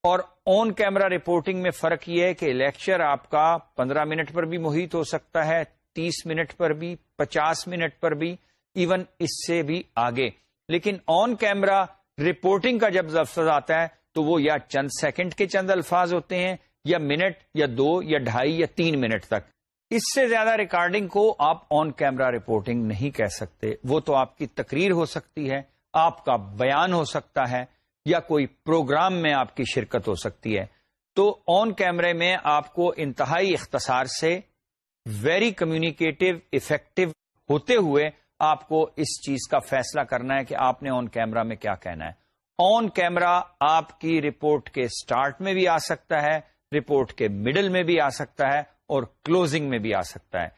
اور آن کیمرا رپورٹنگ میں فرق یہ ہے کہ لیکچر آپ کا پندرہ منٹ پر بھی محیط ہو سکتا ہے، تیس منٹ پر بھی، پچاس منٹ پر بھی، ایون اس سے بھی آگے۔ لیکن آن کیمرا رپورٹنگ کا جب لفظ آتا ہے تو وہ یا چند سیکنڈ کے چند الفاظ ہوتے ہیں یا منٹ یا دو یا ڈھائی یا تین منٹ تک۔ اس سے زیادہ ریکارڈنگ کو آپ آن کیمرا رپورٹنگ نہیں کہہ سکتے۔ وہ تو آپ کی تقریر ہو سکتی ہے، آپ کا بیان ہو سکتا ہے یا کوئی پروگرام میں آپ کی شرکت ہو سکتی ہے۔ تو آن کیمرے میں آپ کو انتہائی اختصار سے ویری کمیونیکیٹو افیکٹو ہوتے ہوئے آپ کو اس چیز کا فیصلہ کرنا ہے کہ آپ نے آن کیمرا میں کیا کہنا ہے۔ آن کیمرا آپ کی رپورٹ کے سٹارٹ میں بھی آ سکتا ہے رپورٹ کے مڈل میں بھی آ سکتا ہے اور کلوزنگ میں بھی آ سکتا ہے۔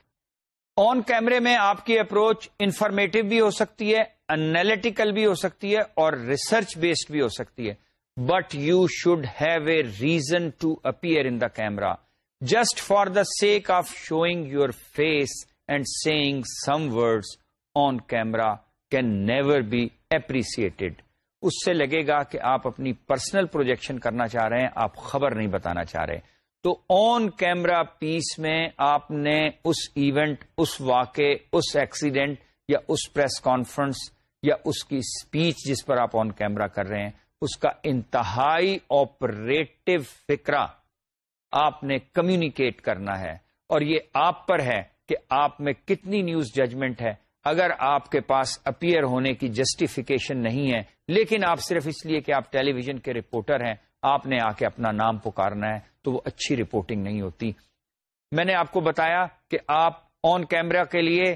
آن کیمرے میں آپ کی اپروچ انفارمیٹو بھی ہو سکتی ہے انالیٹیکل بھی ہو سکتی ہے اور ریسرچ بیسڈ بھی ہو سکتی ہے۔ But you should have a reason to appear in the camera just for the sake of showing your face and saying some word on camera can never be appreciated اس سے لگے گا کہ آپ اپنی personal projection کرنا چاہ رہے ہیں، آپ خبر نہیں بتانا چاہ رہے۔ تو آن کیمرا پیس میں آپ نے اس ایونٹ اس واقع اس ایکسیڈنٹ یا اس پریس کانفرنس یا اس کی اسپیچ جس پر آپ آن کیمرا کر رہے ہیں، اس کا انتہائی آپریٹو فکرہ آپ نے کمیونیکیٹ کرنا ہے۔ اور یہ آپ پر ہے کہ آپ میں کتنی نیوز ججمنٹ ہے۔ اگر آپ کے پاس اپیئر ہونے کی جسٹیفیکیشن نہیں ہے، لیکن آپ صرف اس لیے کہ آپ ٹیلی ویژن کے رپورٹر ہیں، آپ نے آ کے اپنا نام پکارنا ہے، تو وہ اچھی رپورٹنگ نہیں ہوتی۔ میں نے آپ کو بتایا کہ آپ آن کیمرا کے لیے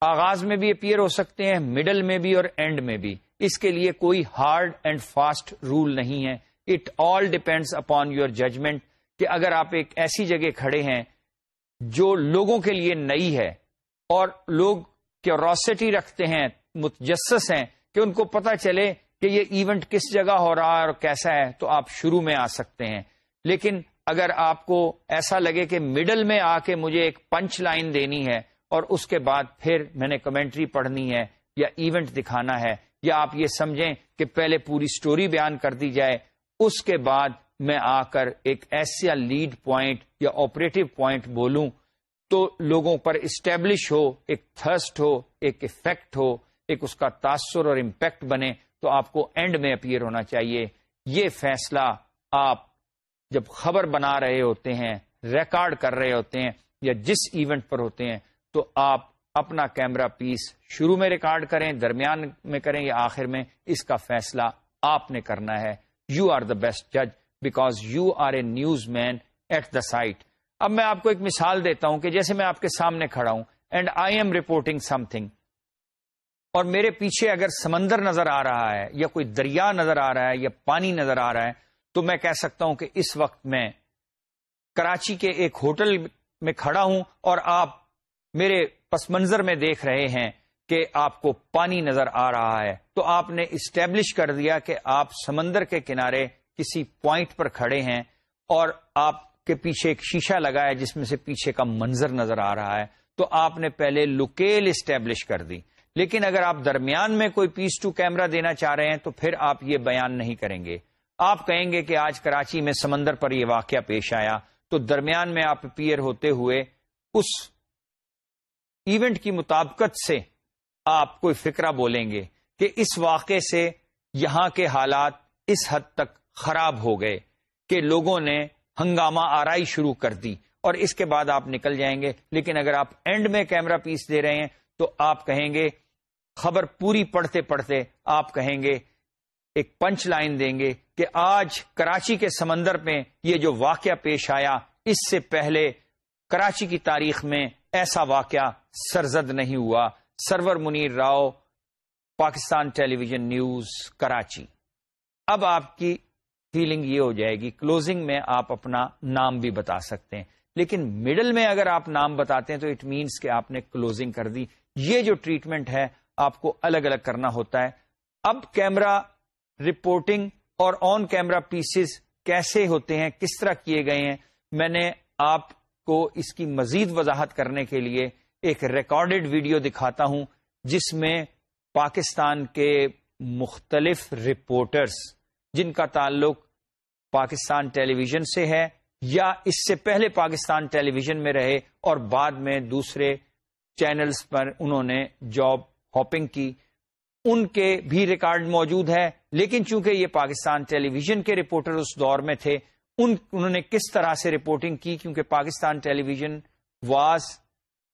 آغاز میں بھی اپیئر ہو سکتے ہیں، مڈل میں بھی اور اینڈ میں بھی۔ اس کے لیے کوئی ہارڈ اینڈ فاسٹ رول نہیں ہے۔ It all depends upon your judgement کہ اگر آپ ایک ایسی جگہ کھڑے ہیں جو لوگوں کے لیے نئی ہے اور لوگ کیوروسٹی رکھتے ہیں، متجسس ہیں، کہ ان کو پتا چلے کہ یہ ایونٹ کس جگہ ہو رہا ہے اور کیسا ہے، تو آپ شروع میں آ سکتے ہیں۔ لیکن اگر آپ کو ایسا لگے کہ مڈل میں آ کے مجھے ایک پنچ لائن دینی ہے اور اس کے بعد پھر میں نے کمنٹری پڑھنی ہے یا ایونٹ دکھانا ہے، یا آپ یہ سمجھیں کہ پہلے پوری سٹوری بیان کر دی جائے، اس کے بعد میں آ کر ایک ایسا لیڈ پوائنٹ یا آپریٹو پوائنٹ بولوں تو لوگوں پر اسٹیبلش ہو، ایک تھرسٹ ہو، ایک افیکٹ ہو، ایک اس کا تاثر اور امپیکٹ بنے تو آپ کو اینڈ میں اپیئر ہونا چاہیے۔ یہ فیصلہ آپ جب خبر بنا رہے ہوتے ہیں ریکارڈ کر رہے ہوتے ہیں یا جس ایونٹ پر ہوتے ہیں تو آپ اپنا کیمرہ پیس شروع میں ریکارڈ کریں، درمیان میں کریں یا آخر میں، اس کا فیصلہ آپ نے کرنا ہے۔ یو آر دا بیسٹ جج because you are a news man at the site اب میں آپ کو ایک مثال دیتا ہوں کہ جیسے میں آپ کے سامنے کھڑا ہوں and I am reporting something اور میرے پیچھے اگر سمندر نظر آ رہا ہے یا کوئی دریا نظر آ رہا ہے یا پانی نظر آ رہا ہے تو میں کہہ سکتا ہوں کہ اس وقت میں کراچی کے ایک ہوٹل میں کھڑا ہوں اور آپ میرے پس منظر میں دیکھ رہے ہیں کہ آپ کو پانی نظر آ رہا ہے تو آپ نے اسٹیبلش کر دیا کہ آپ سمندر کے کنارے کسی پوائنٹ پر کھڑے ہیں اور آپ کے پیچھے ایک شیشہ لگا ہے جس میں سے پیچھے کا منظر نظر آ رہا ہے، تو آپ نے پہلے لوکیل اسٹیبلش کر دی۔ لیکن اگر آپ درمیان میں کوئی پیس ٹو کیمرہ دینا چاہ رہے ہیں، تو پھر آپ یہ بیان نہیں کریں گے۔ آپ کہیں گے کہ آج کراچی میں سمندر پر یہ واقعہ پیش آیا، تو درمیان میں آپ پیئر ہوتے ہوئے اس ایونٹ کی مطابقت سے آپ کوئی فکرہ بولیں گے کہ اس واقعے سے یہاں کے حالات اس حد تک خراب ہو گئے کہ لوگوں نے ہنگامہ آرائی شروع کر دی اور اس کے بعد آپ نکل جائیں گے۔ لیکن اگر آپ اینڈ میں کیمرہ پیس دے رہے ہیں تو آپ کہیں گے، خبر پوری پڑھتے پڑھتے آپ کہیں گے، ایک پنچ لائن دیں گے کہ آج کراچی کے سمندر میں یہ جو واقعہ پیش آیا، اس سے پہلے کراچی کی تاریخ میں ایسا واقعہ سرزد نہیں ہوا۔ Sarwar Munir Rao, Pakistan television news, Karachi. اب آپ کی فیلنگ یہ ہو جائے گی کلوزنگ میں آپ اپنا نام بھی بتا سکتے ہیں۔ لیکن مڈل میں اگر آپ نام بتاتے ہیں تو اٹ مینس کہ آپ نے کلوزنگ کر دی۔ یہ جو ٹریٹمنٹ ہے، آپ کو الگ الگ کرنا ہوتا ہے۔ اب کیمرہ رپورٹنگ اور آن کیمرہ پیسز کیسے ہوتے ہیں؟ کس طرح کیے گئے ہیں؟ میں نے آپ کو اس کی مزید وضاحت کرنے کے لیے ایک ریکارڈڈ ویڈیو دکھاتا ہوں، جس میں پاکستان کے مختلف رپورٹرز جن کا تعلق پاکستان ٹیلی ویژن سے ہے یا اس سے پہلے پاکستان ٹیلی ویژن میں رہے اور بعد میں دوسرے چینلز پر انہوں نے جاب ہاپنگ کی، ان کے بھی ریکارڈ موجود ہے لیکن چونکہ یہ پاکستان ٹیلی ویژن کے رپورٹر اس دور میں تھے، ان، انہوں نے کس طرح سے رپورٹنگ کی؟ کیونکہ Pakistan television was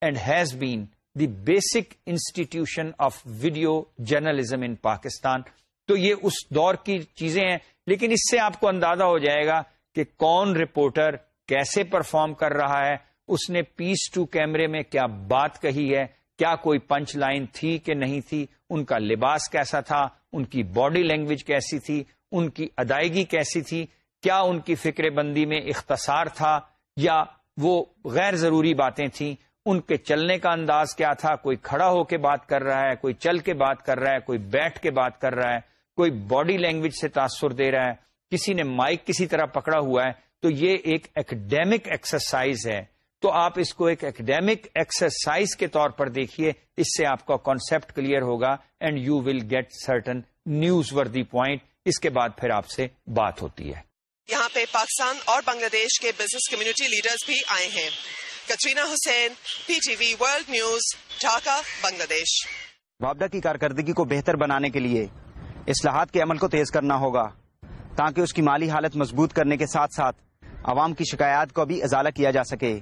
and has been the basic institution of video journalism in Pakistan تو یہ اس دور کی چیزیں ہیں۔ لیکن اس سے آپ کو اندازہ ہو جائے گا کہ کون رپورٹر کیسے پرفارم کر رہا ہے، اس نے پیس ٹو کیمرے میں کیا بات کہی ہے، کیا کوئی پنچ لائن تھی کہ نہیں تھی، ان کا لباس کیسا تھا، ان کی باڈی لینگویج کیسی تھی، ان کی ادائیگی کیسی تھی، کیا ان کی فکر بندی میں اختصار تھا، یا وہ غیر ضروری باتیں تھیں۔ ان کے چلنے کا انداز کیا تھا، کوئی کھڑا ہو کے بات کر رہا ہے، کوئی چل کے بات کر رہا ہے، کوئی بیٹھ کے بات کر رہا ہے۔ کوئی باڈی لینگویج سے تاثر دے رہا ہے کسی نے مائک کسی طرح پکڑا ہوا ہے تو یہ ایک اکیڈیمک ایکسرسائز ہے۔ تو آپ اس کو ایک اکیڈیمک ایکسرسائز کے طور پر دیکھیے اس سے آپ کا کانسیپٹ کلیئر ہوگا and you will get certain newsworthy point اس کے بعد پھر آپ سے بات ہوتی ہے۔ یہاں پہ پاکستان اور بنگلہ دیش کے بزنس کمیونٹی لیڈرز بھی آئے ہیں۔ Katrina Hussain P T V world news Dhaka Bangladesh. وابدہ کی کارکردگی کو بہتر بنانے کے لیے اصلاحات کے عمل کو تیز کرنا ہوگا، تاکہ اس کی مالی حالت مضبوط کرنے کے ساتھ ساتھ عوام کی شکایات کو بھی ازالہ کیا جا سکے۔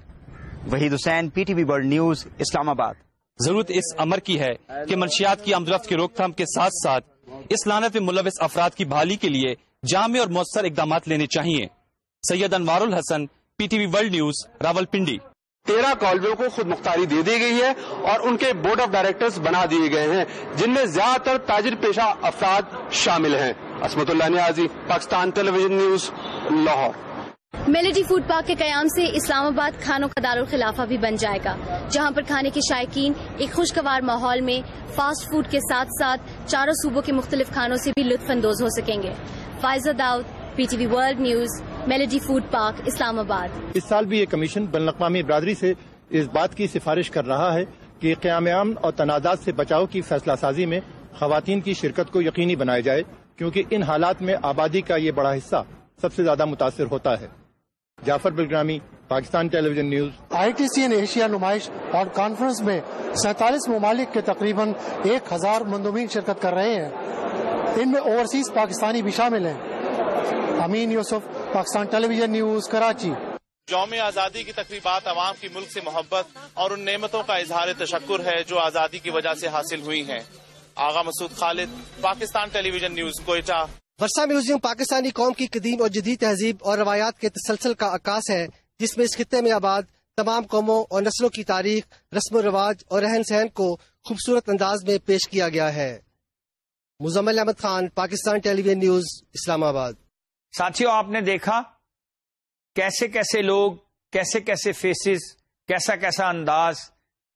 Waheed Hussain P T V world news Islamabad. ضرورت اس امر کی ہے کہ منشیات کی آمدرفت کی روک تھام کے ساتھ ساتھ اس لانت میں ملوث افراد کی بحالی کے لیے جامع اور مؤثر اقدامات لینے چاہیے Syed Anwar ul-Hassan P T V world news Rawalpindi تیرہ کالجوں کو خود مختاری دے دی گئی ہے اور ان کے بورڈ آف ڈائریکٹرز بنا دیے گئے ہیں، جن میں زیادہ تر تاجر پیشہ افراد شامل ہیں۔ Ismatullah Niazi, Pakistan television news, Lahore. Melody food park کے قیام سے اسلام آباد کھانوں کا دارالخلافہ بھی بن جائے گا، جہاں پر کھانے کے شائقین ایک خوشگوار ماحول میں فاسٹ فوڈ کے ساتھ ساتھ چاروں صوبوں کے مختلف کھانوں سے بھی لطف اندوز ہو سکیں گے۔ Faiza Dawood, P T V world news melody food park Islamabad اس سال بھی یہ کمیشن بین الاقوامی برادری سے اس بات کی سفارش کر رہا ہے کہ قیام امن اور تنازعات سے بچاؤ کی فیصلہ سازی میں خواتین کی شرکت کو یقینی بنایا جائے کیونکہ ان حالات میں آبادی کا یہ بڑا حصہ سب سے زیادہ متاثر ہوتا ہے۔ Jafar Bilgrami Pakistan television news. I T C نے ایشیا نمائش اور کانفرنس میں سینتالیس ممالک کے تقریباً ایک ہزار مندوبین شرکت کر رہے ہیں۔ ان میں اوورسیز پاکستانی بھی شامل ہیں۔ Amin Yousuf Pakistan television news Karachi. یوم آزادی کی تقریبات عوام کی ملک سے محبت اور ان نعمتوں کا اظہار تشکر ہے جو آزادی کی وجہ سے حاصل ہوئی ہیں۔ Agha Masood Khalid Pakistan television news Quetta. Virsa museum Pakistani قوم کی قدیم اور جدید تہذیب اور روایات کے تسلسل کا عکاس ہے جس میں اس خطے میں آباد تمام قوموں اور نسلوں کی تاریخ رسم و رواج اور رہن سہن کو خوبصورت انداز میں پیش کیا گیا ہے۔ Muzammil Ahmed Khan Pakistan television news Islamabad. ساتھیوں آپ نے دیکھا کیسے کیسے لوگ، کیسے کیسے فیسز کیسا کیسا انداز،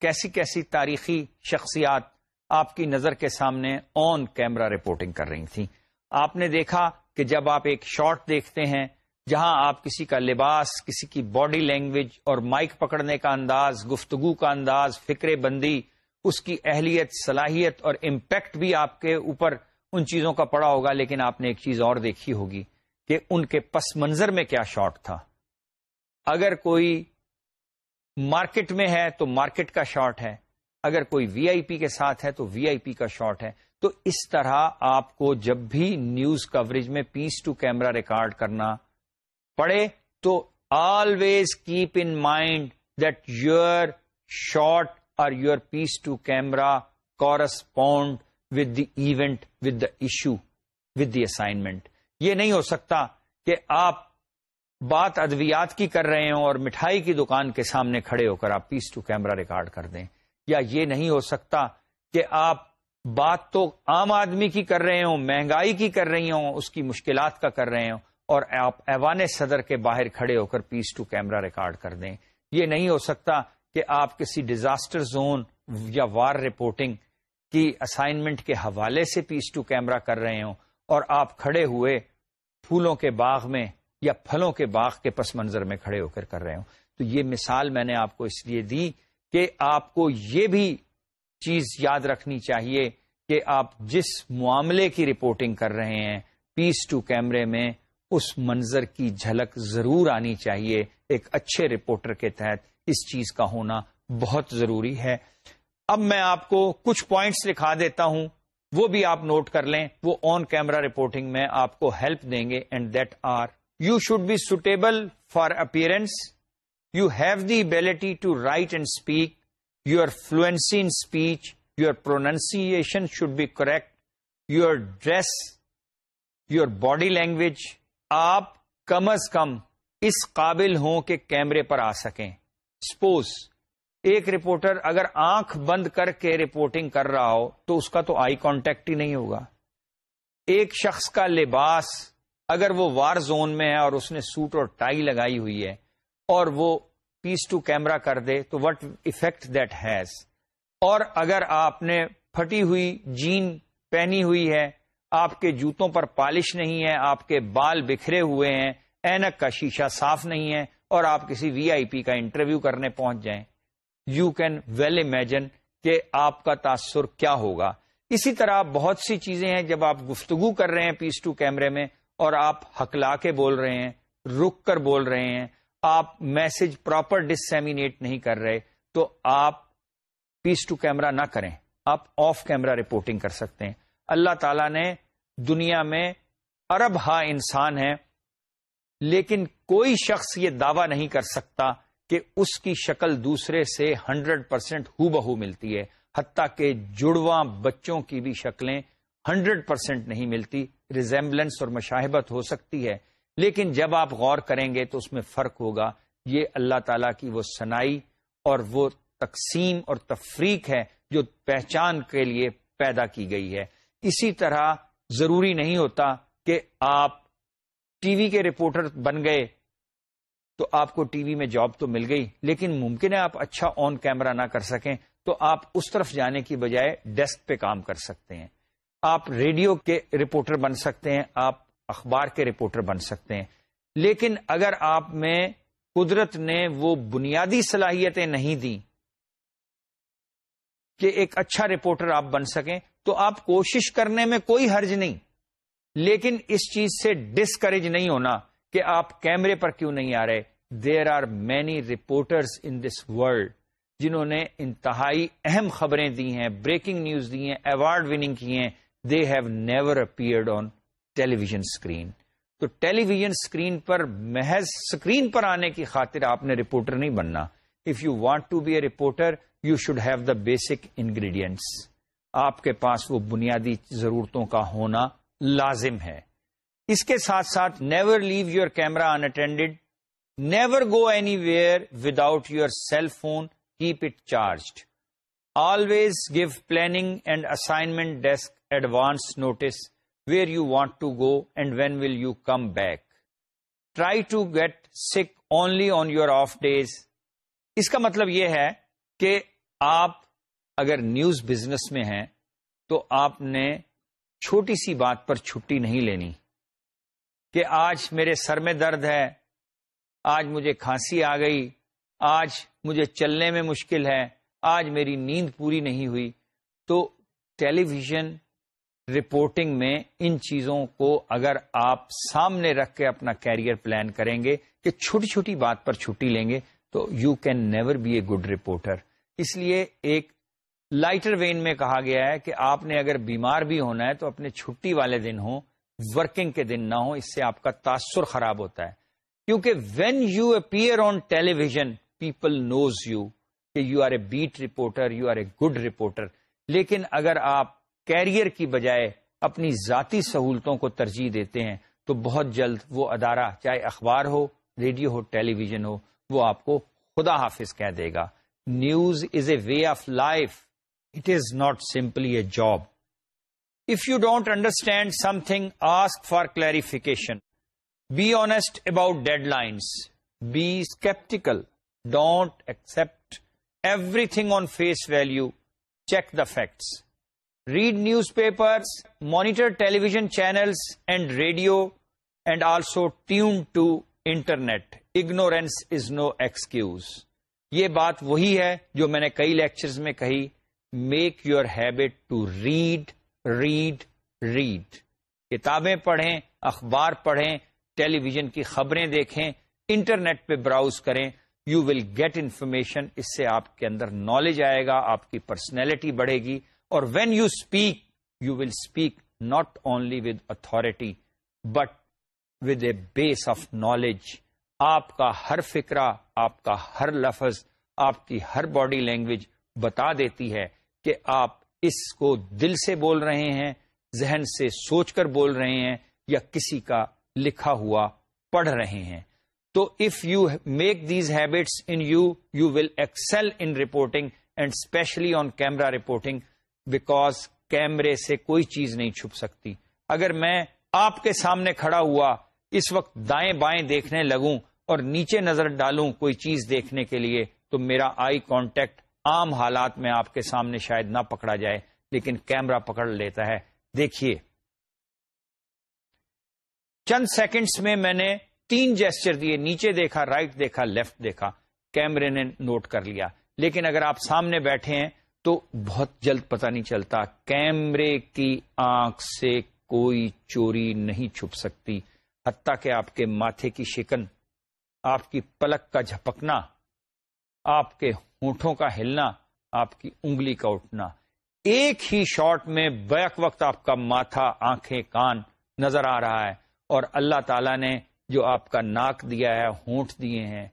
کیسی کیسی تاریخی شخصیات آپ کی نظر کے سامنے آن کیمرہ رپورٹنگ کر رہی تھیں۔ آپ نے دیکھا کہ جب آپ ایک شارٹ دیکھتے ہیں جہاں آپ کسی کا لباس، کسی کی باڈی لینگویج اور مائک پکڑنے کا انداز، گفتگو کا انداز فکر بندی، اس کی اہلیت، صلاحیت اور امپیکٹ بھی آپ کے اوپر ان چیزوں کا پڑا ہوگا، لیکن آپ نے ایک چیز اور دیکھی ہوگی۔ کہ ان کے پس منظر میں کیا شارٹ تھا۔ اگر کوئی مارکیٹ میں ہے تو مارکیٹ کا شارٹ ہے، اگر کوئی وی آئی پی کے ساتھ ہے تو وی آئی پی کا شارٹ ہے۔ تو اس طرح آپ کو جب بھی نیوز کوریج میں پیس ٹو کیمرا ریکارڈ کرنا پڑے، تو always keep in mind that your shot or your piece to camera correspond with the event, with the issue, with the assignment. یہ نہیں ہو سکتا کہ آپ بات ادویات کی کر رہے ہوں اور مٹھائی کی دکان کے سامنے کھڑے ہو کر آپ پیس ٹو کیمرہ ریکارڈ کر دیں۔ یا یہ نہیں ہو سکتا کہ آپ بات تو عام آدمی کی کر رہے ہوں، مہنگائی کی کر رہی ہوں، اس کی مشکلات کا کر رہے ہوں اور آپ ایوان صدر کے باہر کھڑے ہو کر پیس ٹو کیمرہ ریکارڈ کر دیں۔ یہ نہیں ہو سکتا کہ آپ کسی ڈیزاسٹر زون یا وار رپورٹنگ کی اسائنمنٹ کے حوالے سے پیس ٹو کیمرہ کر رہے ہوں اور آپ کھڑے ہوئے پھولوں کے باغ میں یا پھلوں کے باغ کے پس منظر میں کھڑے ہو کر کر رہے ہوں۔ تو یہ مثال میں نے آپ کو اس لیے دی کہ آپ کو یہ بھی چیز یاد رکھنی چاہیے کہ آپ جس معاملے کی رپورٹنگ کر رہے ہیں، پیس ٹو کیمرے میں اس منظر کی جھلک ضرور آنی چاہیے۔ ایک اچھے رپورٹر کے تحت اس چیز کا ہونا بہت ضروری ہے۔ اب میں آپ کو کچھ پوائنٹس لکھا دیتا ہوں۔ وہ بھی آپ نوٹ کر لیں، وہ آن کیمرا رپورٹنگ میں آپ کو ہیلپ دیں گے and that are you should be suitable for appearance you have the ability to write and speak your fluency in speech your pronunciation should be correct your dress your body language آپ کم از کم اس قابل ہوں کہ کیمرے پر آ سکیں۔ سپوز ایک رپورٹر اگر آنکھ بند کر کے رپورٹنگ کر رہا ہو تو اس کا تو آئی کانٹیکٹ ہی نہیں ہوگا۔ ایک شخص کا لباس اگر وہ وار زون میں ہے اور اس نے سوٹ اور ٹائی لگائی ہوئی ہے اور وہ پیس ٹو کیمرا کر دے تو وٹ افیکٹ دیٹ ہیز اور اگر آپ نے پھٹی ہوئی جین پہنی ہوئی ہے، آپ کے جوتوں پر پالش نہیں ہے، آپ کے بال بکھرے ہوئے ہیں، اینک کا شیشہ صاف نہیں ہے اور آپ کسی وی آئی پی کا انٹرویو کرنے پہنچ جائیں۔ یو کین ویل امیجن کہ آپ کا تاثر کیا ہوگا۔ اسی طرح بہت سی چیزیں ہیں، جب آپ گفتگو کر رہے ہیں پیس ٹو کیمرے میں اور آپ ہکلا کے بول رہے ہیں، رک کر بول رہے ہیں، آپ میسج پراپر ڈسمینیٹ نہیں کر رہے، تو آپ پیس ٹو کیمرہ نہ کریں۔ آپ آف کیمرہ رپورٹنگ کر سکتے ہیں۔ اللہ تعالی نے دنیا میں ارب ہا انسان ہے لیکن کوئی شخص یہ دعویٰ نہیں کر سکتا کہ اس کی شکل دوسرے سے ہنڈریڈ پرسینٹ ہو بہو ملتی ہے، حتیٰ کہ جڑواں بچوں کی بھی شکلیں ہنڈریڈ پرسینٹ نہیں ملتی ریزمبلنس اور مشاہبت ہو سکتی ہے۔ لیکن جب آپ غور کریں گے تو اس میں فرق ہوگا۔ یہ اللہ تعالی کی وہ سنائی اور وہ تقسیم اور تفریق ہے جو پہچان کے لیے پیدا کی گئی ہے۔ اسی طرح ضروری نہیں ہوتا کہ آپ ٹی وی کے رپورٹر بن گئے تو آپ کو ٹی وی میں جاب تو مل گئی، لیکن ممکن ہے آپ اچھا آن کیمرہ نہ کر سکیں، تو آپ اس طرف جانے کی بجائے ڈیسک پہ کام کر سکتے ہیں۔ آپ ریڈیو کے رپورٹر بن سکتے ہیں، آپ اخبار کے رپورٹر بن سکتے ہیں۔ لیکن اگر آپ میں قدرت نے وہ بنیادی صلاحیتیں نہیں دی کہ ایک اچھا رپورٹر آپ بن سکیں، تو آپ کوشش کرنے میں کوئی حرج نہیں۔ لیکن اس چیز سے ڈسکریج نہیں ہونا۔ کہ آپ کیمرے پر کیوں نہیں آ رہے؟ There are many reporters in this world جنہوں نے انتہائی اہم خبریں دی ہیں بریکنگ نیوز دی ہیں ایوارڈ وننگ کی ہیں۔ They have never appeared on television screen تو ٹیلی ویژن اسکرین پر محض اسکرین پر آنے کی خاطر آپ نے رپورٹر نہیں بننا۔ If you want to be a reporter you should have the basic ingredients آپ کے پاس وہ بنیادی ضرورتوں کا ہونا لازم ہے۔ اس کے ساتھ ساتھ never leave your camera unattended never go anywhere without your cell phone keep it charged always give planning and assignment desk advance notice where you want to go and when will you come back try to get sick only on your off days اس کا مطلب یہ ہے کہ آپ اگر news business میں ہیں تو آپ نے چھوٹی سی بات پر چھٹی نہیں لینی۔ کہ آج میرے سر میں درد ہے، آج مجھے کھانسی آ گئی، آج مجھے چلنے میں مشکل ہے، آج میری نیند پوری نہیں ہوئی۔ تو ٹیلی ویژن رپورٹنگ میں ان چیزوں کو اگر آپ سامنے رکھ کے اپنا کیریئر پلان کریں گے کہ چھوٹی چھوٹی بات پر چھٹی لیں گے، تو you can never be a good reporter اس لیے ایک لائٹر وین میں کہا گیا ہے کہ آپ نے اگر بیمار بھی ہونا ہے تو اپنے چھٹی والے دن ہوں ورکنگ کے دن نہ ہو، اس سے آپ کا تاثر خراب ہوتا ہے۔ کیونکہ when you appear on television people knows you کہ you are a beat reporter you are a good reporter لیکن اگر آپ کیریئر کی بجائے اپنی ذاتی سہولتوں کو ترجیح دیتے ہیں، تو بہت جلد وہ ادارہ، چاہے اخبار ہو، ریڈیو ہو ٹیلی ویژن ہو، وہ آپ کو خدا حافظ کہہ دے گا۔ News is a way of life it is not simply a job if you don't understand something ask for clarification be honest about deadlines be sceptical don't accept everything on face value check the facts read newspaper monitor television channels and radio and also tune to internet ignorance is no excuse یہ بات وہی ہے جو میں نے کئی lectures میں کہی. Make your habit to read read read کتابیں پڑھیں، اخبار پڑھیں ٹیلی ویژن کی خبریں دیکھیں، انٹرنیٹ پہ براؤز کریں یو ول گیٹ انفارمیشن اس سے آپ کے اندر نالج آئے گا، آپ کی پرسنالٹی بڑھے گی۔ اور when you speak you will speak not only with authority but with a base of knowledge آپ کا ہر فکرہ، آپ کا ہر لفظ، آپ کی ہر باڈی لینگویج بتا دیتی ہے کہ آپ اس کو دل سے بول رہے ہیں، ذہن سے سوچ کر بول رہے ہیں یا کسی کا لکھا ہوا پڑھ رہے ہیں۔ تو if you make these habits in you you will excel in reporting and especially on camera reporting because کیمرے سے کوئی چیز نہیں چھپ سکتی۔ اگر میں آپ کے سامنے کھڑا ہوا اس وقت دائیں بائیں دیکھنے لگوں اور نیچے نظر ڈالوں کوئی چیز دیکھنے کے لیے، تو میرا آئی کانٹیکٹ عام حالات میں آپ کے سامنے شاید نہ پکڑا جائے، لیکن کیمرہ پکڑ لیتا ہے۔ دیکھیے۔ چند سیکنڈز میں میں نے تین جیسچر دیے، نیچے دیکھا رائٹ دیکھا لیفٹ دیکھا۔ کیمرے نے نوٹ کر لیا۔ لیکن اگر آپ سامنے بیٹھے ہیں تو بہت جلد پتہ نہیں چلتا، کیمرے کی آنکھ سے کوئی چوری نہیں چھپ سکتی۔ حتیٰ کہ آپ کے ماتھے کی شکن، آپ کی پلک کا جھپکنا، آپ کے ہونٹوں کا ہلنا، آپ کی انگلی کا اٹھنا۔ ایک ہی شاٹ میں بیک وقت آپ کا ماتھا، آنکھیں، کان نظر آ رہا ہے اور اللہ تعالی نے جو آپ کا ناک دیا ہے، ہونٹ دیے ہیں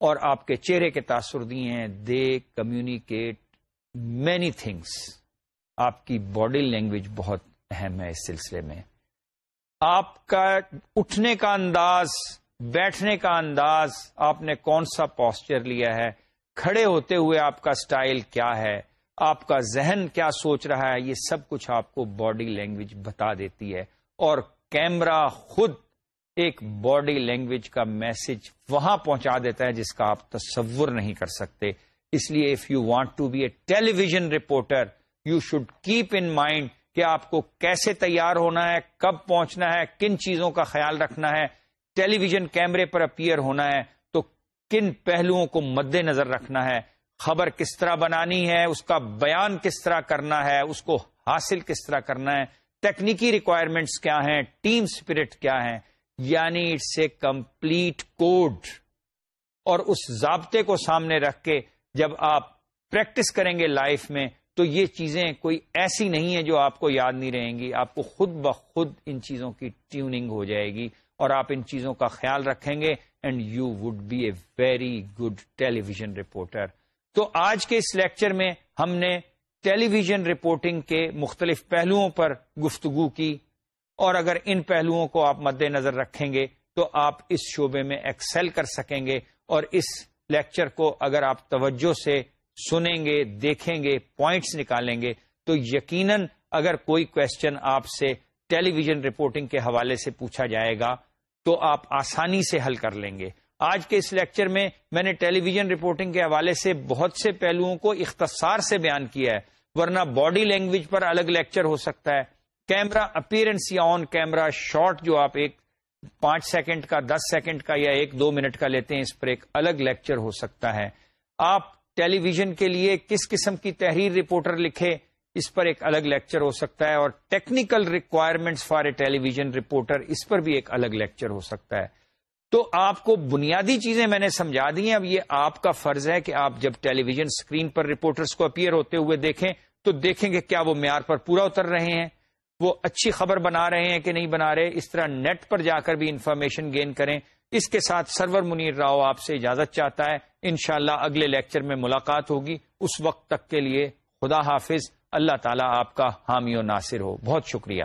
اور آپ کے چہرے کے تاثر دیے ہیں، دے، کمیونیکیٹ مینی تھنگس آپ کی باڈی لینگویج بہت اہم ہے اس سلسلے میں۔ آپ کا اٹھنے کا انداز، بیٹھنے کا انداز، آپ نے کون سا پوسچر لیا ہے؟ کھڑے ہوتے ہوئے آپ کا سٹائل کیا ہے؟ آپ کا ذہن کیا سوچ رہا ہے؟ یہ سب کچھ آپ کو باڈی لینگویج بتا دیتی ہے اور کیمرہ خود ایک باڈی لینگویج کا میسج وہاں پہنچا دیتا ہے جس کا آپ تصور نہیں کر سکتے۔ اس لیے if you want to be a television reporter you should keep in mind کہ آپ کو کیسے تیار ہونا ہے، کب پہنچنا ہے، کن چیزوں کا خیال رکھنا ہے۔ ٹیلی ویژن کیمرے پر اپیئر ہونا ہے۔ کن پہلوؤں کو مد نظر رکھنا ہے؟ خبر کس طرح بنانی ہے؟ اس کا بیان کس طرح کرنا ہے؟ اس کو حاصل کس طرح کرنا ہے؟ ٹیکنیکی ریکوائرمنٹس کیا ہیں؟ ٹیم اسپرٹ کیا ہے یعنی اٹس اے کمپلیٹ کوڈ اور اس ضابطے کو سامنے رکھ کے جب آپ پریکٹس کریں گے لائف میں، تو یہ چیزیں کوئی ایسی نہیں ہے جو آپ کو یاد نہیں رہیں گی۔ آپ کو خود بخود ان چیزوں کی ٹیوننگ ہو جائے گی۔ اور آپ ان چیزوں کا خیال رکھیں گے and you would be a very good television reporter تو آج کے اس لیکچر میں ہم نے ٹیلی ویژن رپورٹنگ کے مختلف پہلوؤں پر گفتگو کی اور اگر ان پہلوؤں کو آپ مد نظر رکھیں گے تو آپ اس شعبے میں ایکسل کر سکیں گے اور اس لیکچر کو اگر آپ توجہ سے سنیں گے، دیکھیں گے پوائنٹس نکالیں گے تو یقیناً اگر کوئی کوشچن آپ سے ٹیلی ویژن رپورٹنگ کے حوالے سے پوچھا جائے گا تو آپ آسانی سے حل کر لیں گے۔ آج کے اس لیکچر میں میں نے ٹیلی ویژن رپورٹنگ کے حوالے سے بہت سے پہلوؤں کو اختصار سے بیان کیا ہے، ورنہ باڈی لینگویج پر الگ لیکچر ہو سکتا ہے۔ کیمرا اپیرنس یا آن کیمرا شارٹ جو آپ ایک پانچ سیکنڈ کا، دس سیکنڈ کا یا ایک دو منٹ کا لیتے ہیں، اس پر ایک الگ لیکچر ہو سکتا ہے۔ آپ ٹیلی ویژن کے لیے کس قسم کی تحریر رپورٹر لکھے؟ اس پر ایک الگ لیکچر ہو سکتا ہے اور technical requirements for a television reporter اس پر بھی ایک الگ لیکچر ہو سکتا ہے۔ تو آپ کو بنیادی چیزیں میں نے سمجھا دی ہیں۔ اب یہ آپ کا فرض ہے کہ آپ جب ٹیلی ویژن اسکرین پر رپورٹرز کو اپیئر ہوتے ہوئے دیکھیں تو دیکھیں گے کیا وہ معیار پر پورا اتر رہے ہیں۔ وہ اچھی خبر بنا رہے ہیں کہ نہیں بنا رہے۔ اس طرح نیٹ پر جا کر بھی انفارمیشن گین کریں۔ اس کے ساتھ سرور منیر راؤ آپ سے اجازت چاہتا ہے۔ انشاءاللہ اگلے لیکچر میں ملاقات ہوگی۔ اس وقت تک کے لیے خدا حافظ۔ اللہ تعالیٰ آپ کا حامی و ناصر ہو۔ بہت شکریہ۔